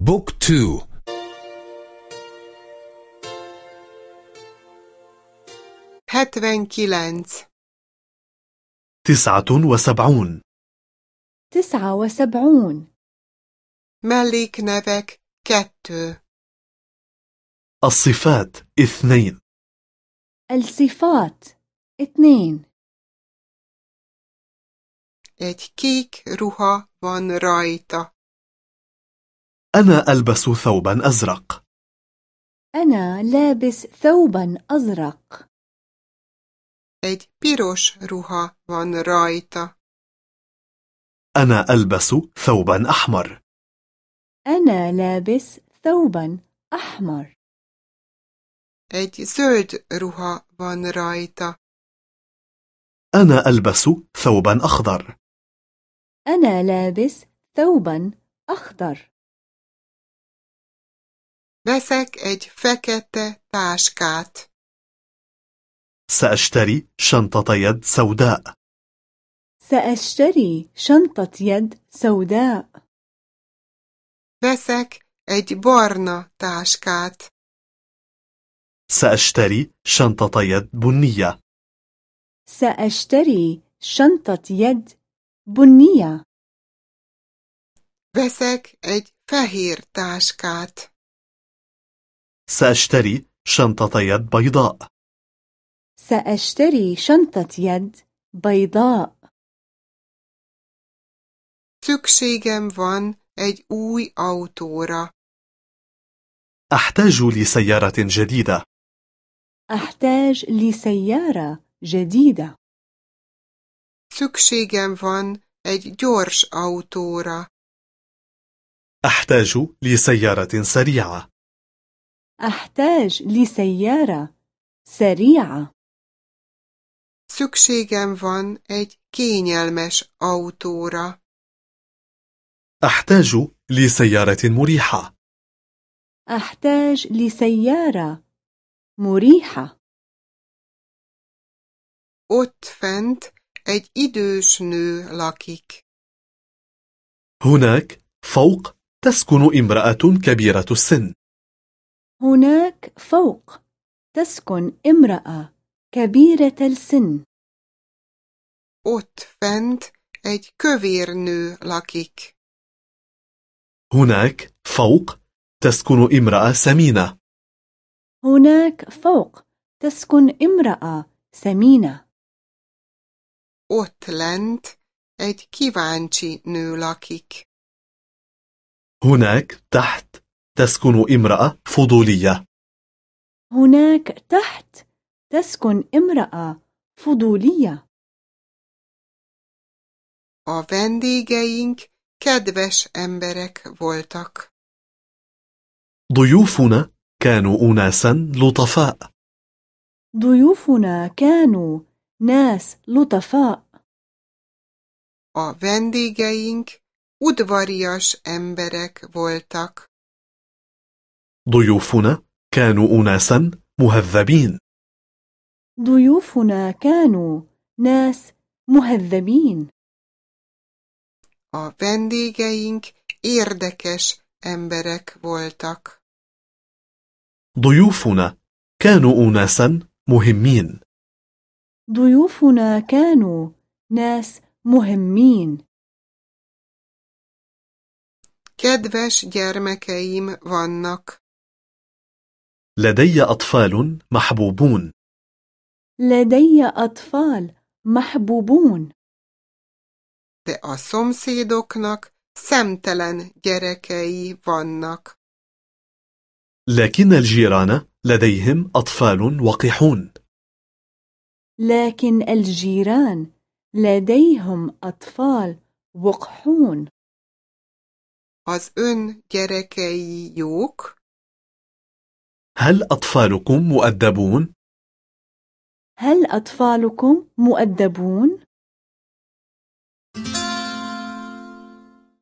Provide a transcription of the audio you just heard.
بوك تو هتفن كيلانس تسعة وسبعون. تسعة وسبعون. ملك نفك كتو الصفات اثنين. الصفات اثنين. Egy kék ruha van rajta. أنا ألبس ثوبا أزرق. أنا لابس ثوبا أزرق. Egy piros ruha van rajta. أنا ألبس ثوبا أحمر. أنا لابس ثوبا أحمر. Egy zöld ruha van rajta. أنا ألبس ثوبا أخضر. أنا لابس ثوبا أخضر. Veszek egy fekete táskát. سأشتري شنطة يد سوداء سأشتري شنطة يد سوداء Veszek egy barna táskát. سأشتري شنطة يد بنية سأشتري شنطة يد بنية Veszek egy fehér táskát. سأشتري شنطة يد بيضاء. سأشتري شنطة يد بيضاء. Szükségem van egy új autóra. أحتاج لسيارة جديدة. أحتاج لسيارة جديدة. Szükségem van egy gyors autóra. أحتاج لسيارة سريعة. أحتاج لسيارة سريعة Szükségem van egy kényelmes autóra. أحتاج لسيارة مريحة أحتاج لسيارة مريحة Ott fent egy idős nő lakik. هناك فوق تسكن امرأة كبيرة السن هناك فوق تسكن امرأة كبيرة السن Ott fent egy kövér nő lakik. هناك فوق تسكن امرأة سمينة هناك فوق تسكن امرأة سمينة Ott lent egy kíváncsi nő lakik. هناك تحت تسكن امرأة فضولية هناك تحت تسكن امرأة فضولية A vendégeink kedves emberek voltak. ضيوفنا كانوا أناسا لطفاء ضيوفنا كانوا ناس لطفاء A vendégeink udvarias emberek voltak. ضيوفنا كانوا أناسا مهذبين ضيوفنا كانوا ناس مهذبين A vendégeink érdekes emberek voltak. ضيوفنا كانوا أناسا مهمين ضيوفنا كانوا ناس مهمين Kedves gyermekeim vannak. لدي أطفال محبوبون لدي أطفال محبوبون de a szomszédoknak szemtelen gyerekei vannak. لكن الجيران لديهم أطفال وقحون لكن الجيران لديهم أطفال وقحون Az ön gyerekei jók? هل أطفالكم مؤدبون؟ هل أطفالكم مؤدبون؟